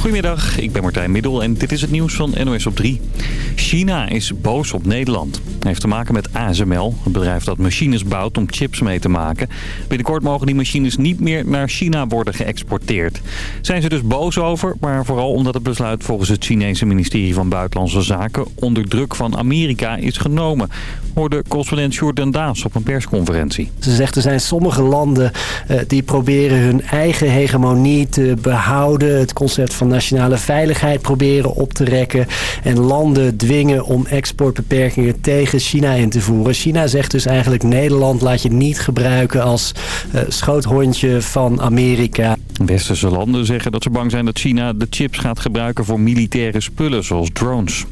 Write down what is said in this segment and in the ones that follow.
Goedemiddag, ik ben Martijn Middel en dit is het nieuws van NOS op 3. China is boos op Nederland. Het heeft te maken met ASML, het bedrijf dat machines bouwt om chips mee te maken. Binnenkort mogen die machines niet meer naar China worden geëxporteerd. Zijn ze dus boos over, maar vooral omdat het besluit volgens het Chinese ministerie van Buitenlandse Zaken onder druk van Amerika is genomen. Hoorde correspondent Sjoerd Daas op een persconferentie. Ze zegt er zijn sommige landen uh, die proberen hun eigen hegemonie te behouden. Het concept van nationale veiligheid proberen op te rekken. En landen dwingen om exportbeperkingen tegen China in te voeren. China zegt dus eigenlijk Nederland laat je niet gebruiken als uh, schoothondje van Amerika. Westerse landen zeggen dat ze bang zijn dat China de chips gaat gebruiken voor militaire spullen zoals drones.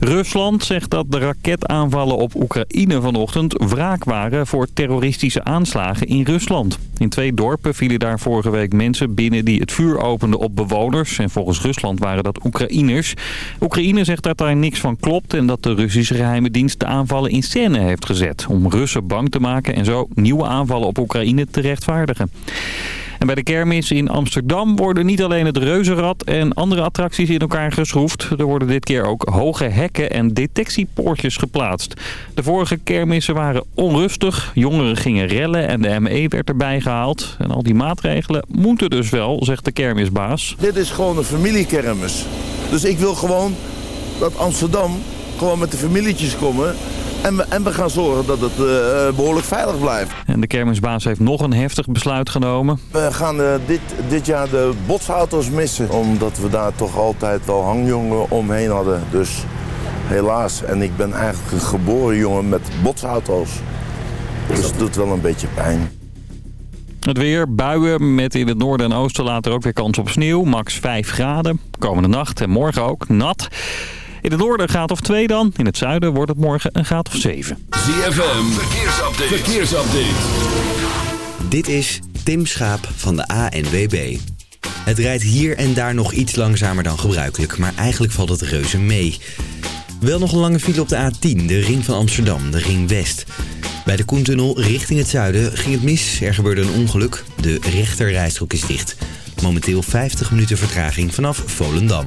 Rusland zegt dat de raketaanvallen op Oekraïne vanochtend wraak waren voor terroristische aanslagen in Rusland. In twee dorpen vielen daar vorige week mensen binnen die het vuur openden op bewoners. En volgens Rusland waren dat Oekraïners. Oekraïne zegt dat daar niks van klopt en dat de Russische geheime dienst de aanvallen in scène heeft gezet. Om Russen bang te maken en zo nieuwe aanvallen op Oekraïne te rechtvaardigen. En bij de kermis in Amsterdam worden niet alleen het reuzenrad en andere attracties in elkaar geschroefd. Er worden dit keer ook hoge hekken en detectiepoortjes geplaatst. De vorige kermissen waren onrustig, jongeren gingen rellen en de ME werd erbij gehaald. En al die maatregelen moeten dus wel, zegt de kermisbaas. Dit is gewoon een familiekermis. Dus ik wil gewoon dat Amsterdam gewoon met de familietjes komen en we, en we gaan zorgen dat het uh, behoorlijk veilig blijft. En de kermisbaas heeft nog een heftig besluit genomen. We gaan uh, dit, dit jaar de botsauto's missen. Omdat we daar toch altijd wel hangjongen omheen hadden. Dus helaas. En ik ben eigenlijk een geboren jongen met botsauto's. Dus dat doet wel een beetje pijn. Het weer, buien met in het noorden en oosten later ook weer kans op sneeuw. Max 5 graden. Komende nacht en morgen ook nat. In het noorden een graad of 2 dan. In het zuiden wordt het morgen een graad of 7. ZFM, verkeersupdate. verkeersupdate. Dit is Tim Schaap van de ANWB. Het rijdt hier en daar nog iets langzamer dan gebruikelijk, maar eigenlijk valt het reuze mee. Wel nog een lange file op de A10, de ring van Amsterdam, de ring West. Bij de Koentunnel richting het zuiden ging het mis. Er gebeurde een ongeluk. De rechterrijstrook is dicht. Momenteel 50 minuten vertraging vanaf Volendam.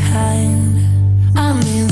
behind. I'm in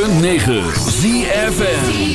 106.9 ZFM.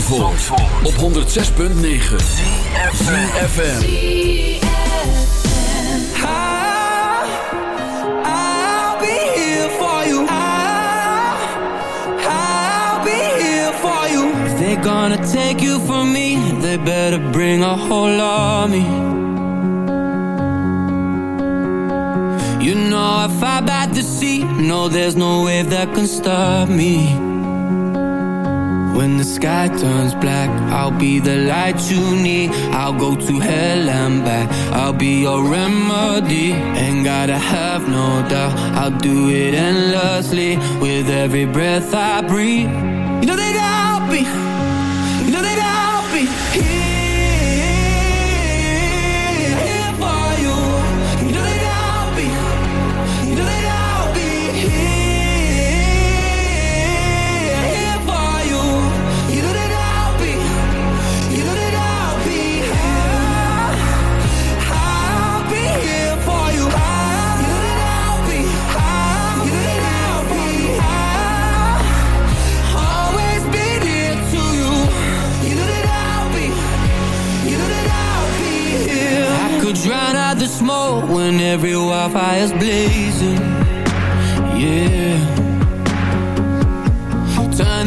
Van Zandvoort, op 106.9 CFFM I'll be here for you. I'll, be here for you. If they're gonna take you from me, they better bring a whole army. You know I bat the sea, no, there's no wave that can stop me. When the sky turns black, I'll be the light you need. I'll go to hell and back. I'll be your remedy. Ain't gotta have no doubt. I'll do it endlessly with every breath I breathe. You know that I'll be, when every wildfire's blazing. Yeah. Turn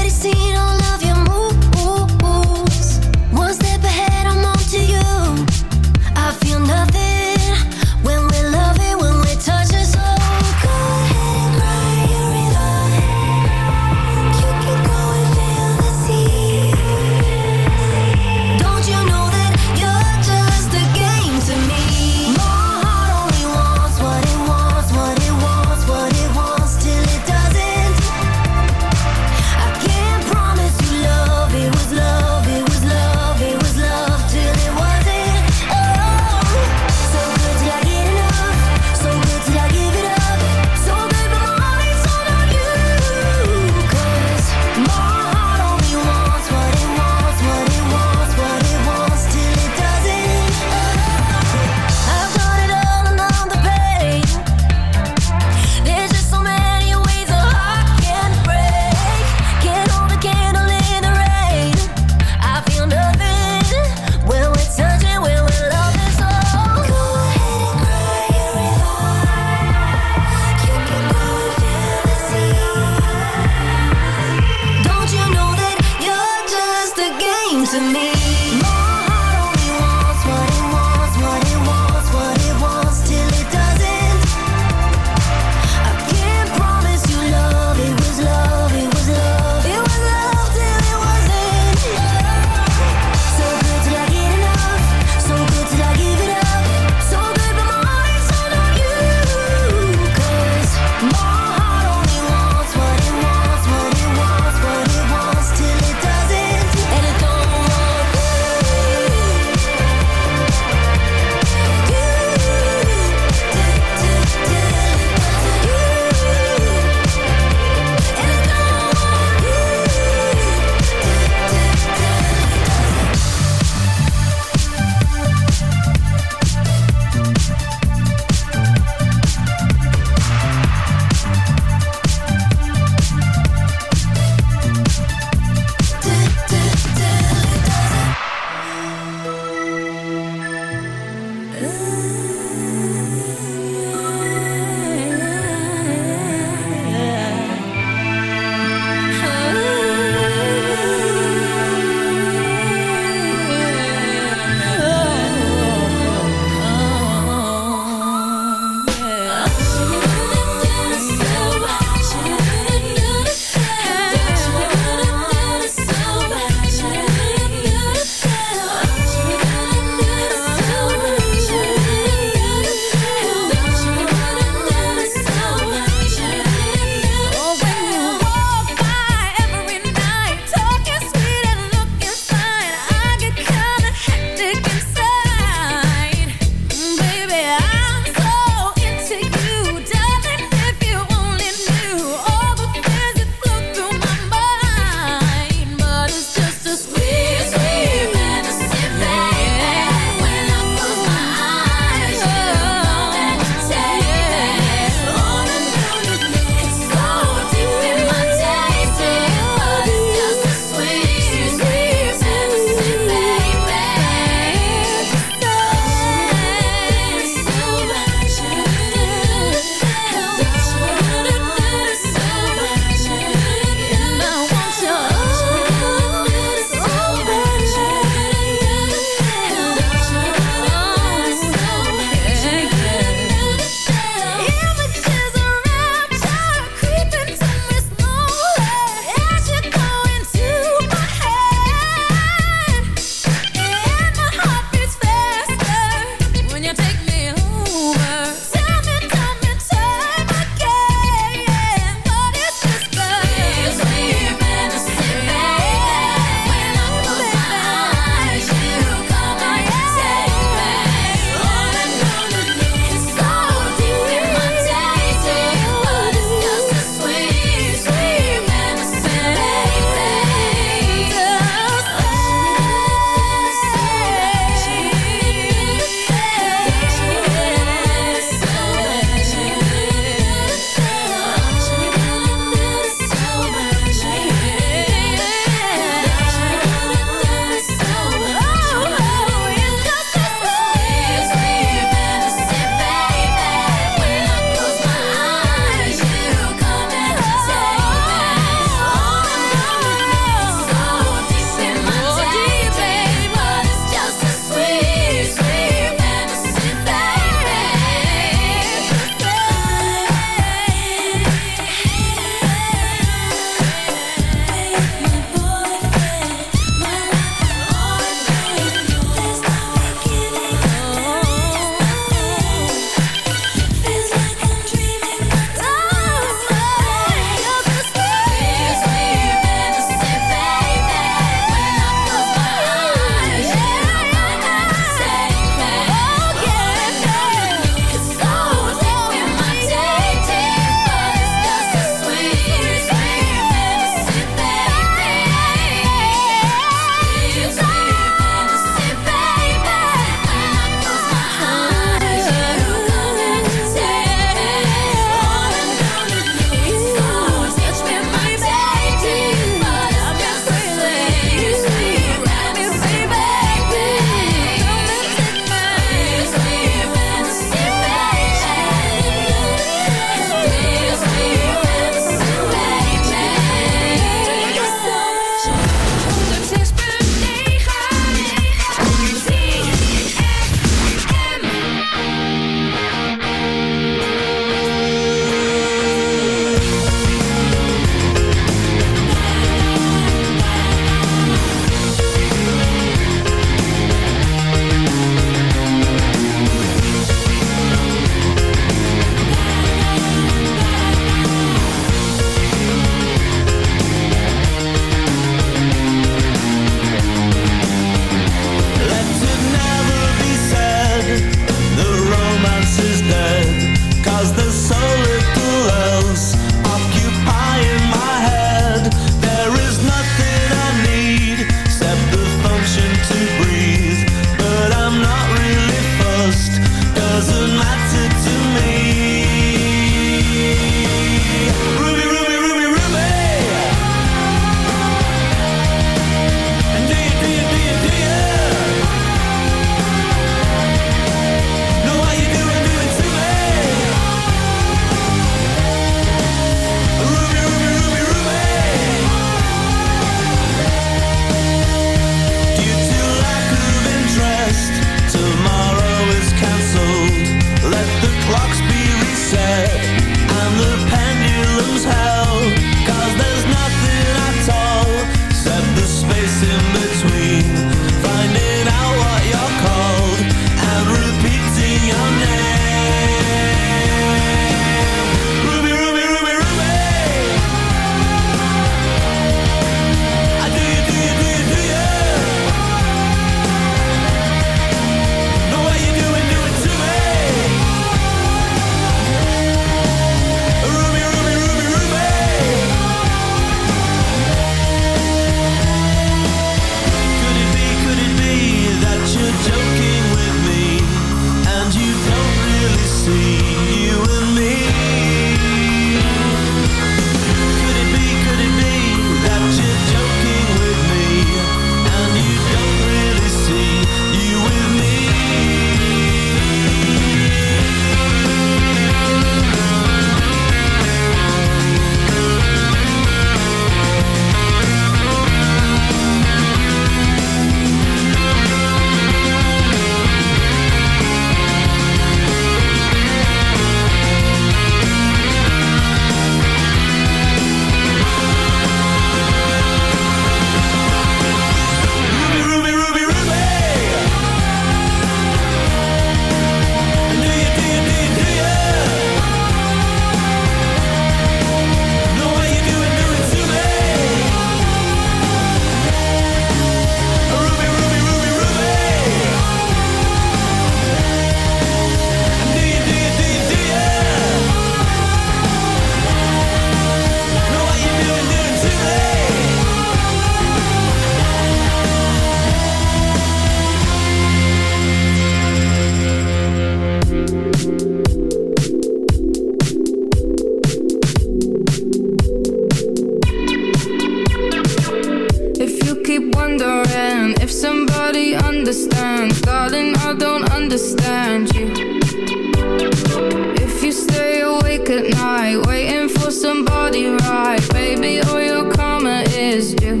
Awake at night, waiting for somebody right, baby, all your karma is due.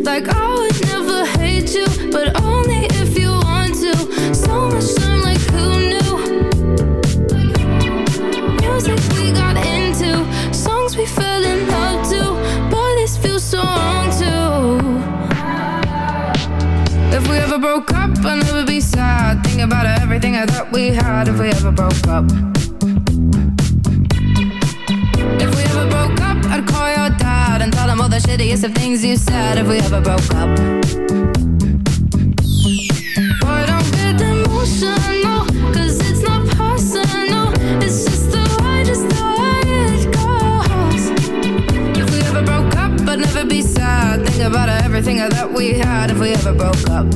Like I would never hate you, but only if you want to. So much time, like who knew? Music we got into, songs we fell in love to. Boy, this feels so wrong too. If we ever broke up, I'd never be sad. Think about everything I thought we had. If we ever broke up. Shittiest of things you said. If we ever broke up. Boy, don't get emotional, 'cause it's not personal. It's just the way, goes. If we ever broke up, I'd never be sad. Think about everything that we had. If we ever broke up.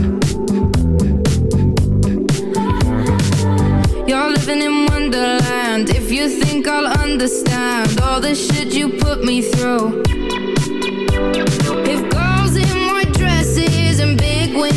You're living in Wonderland. If you think I'll understand all the shit you put me through.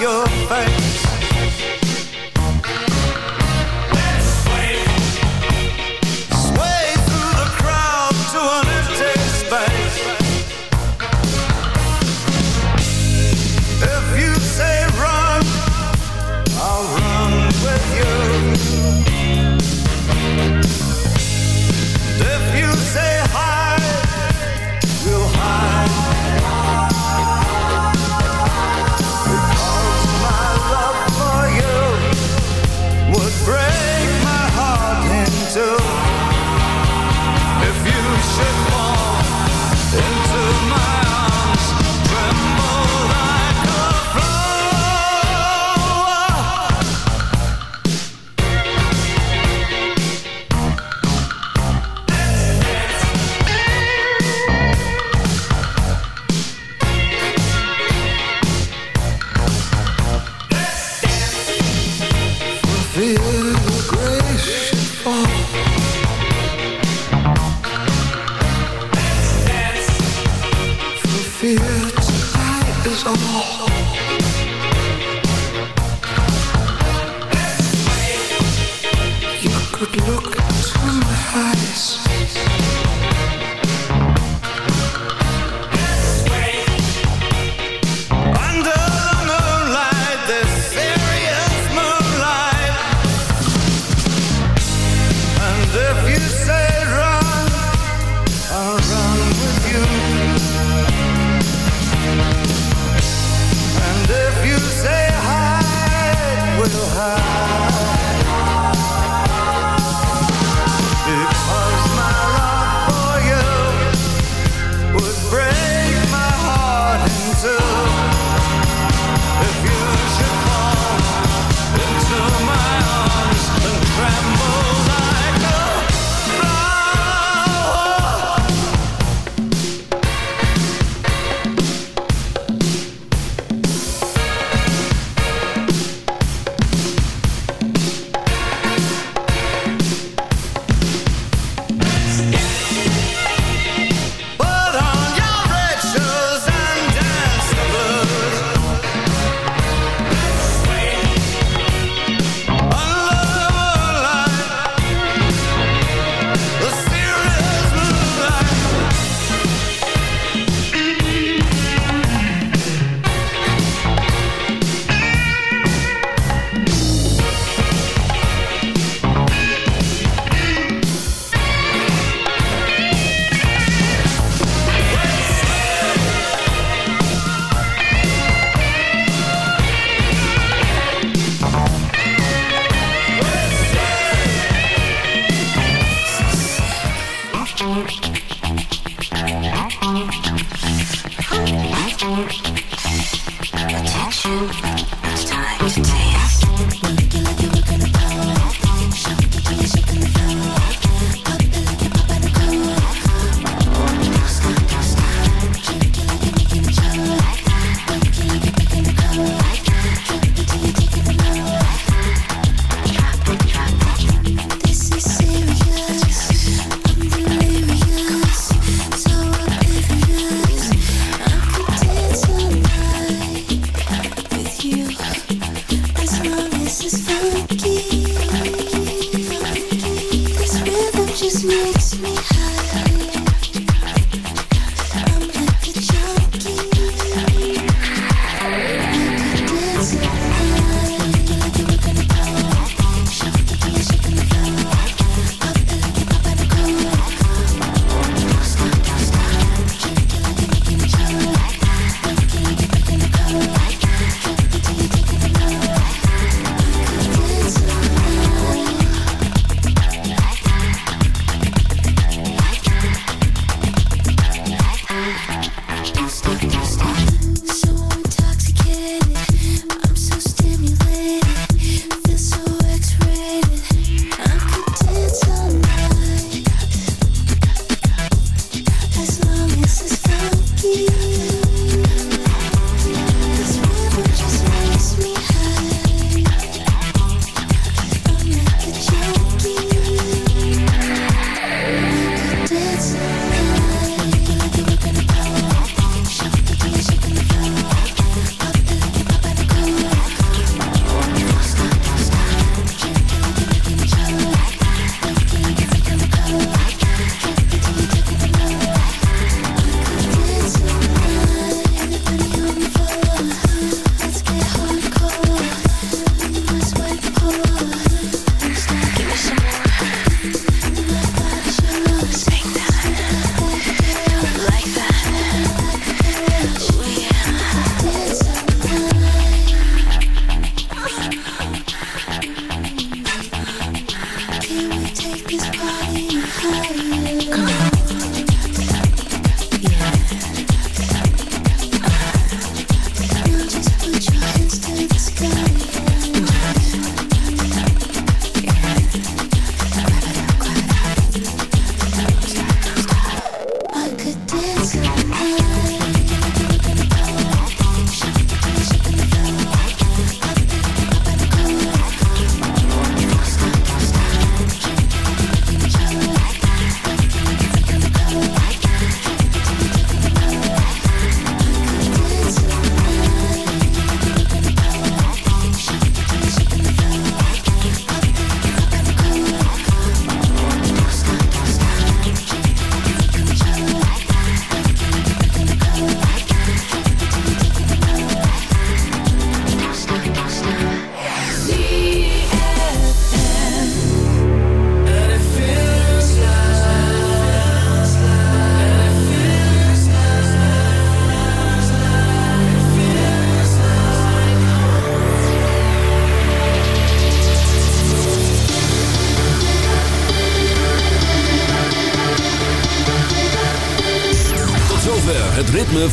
Your face.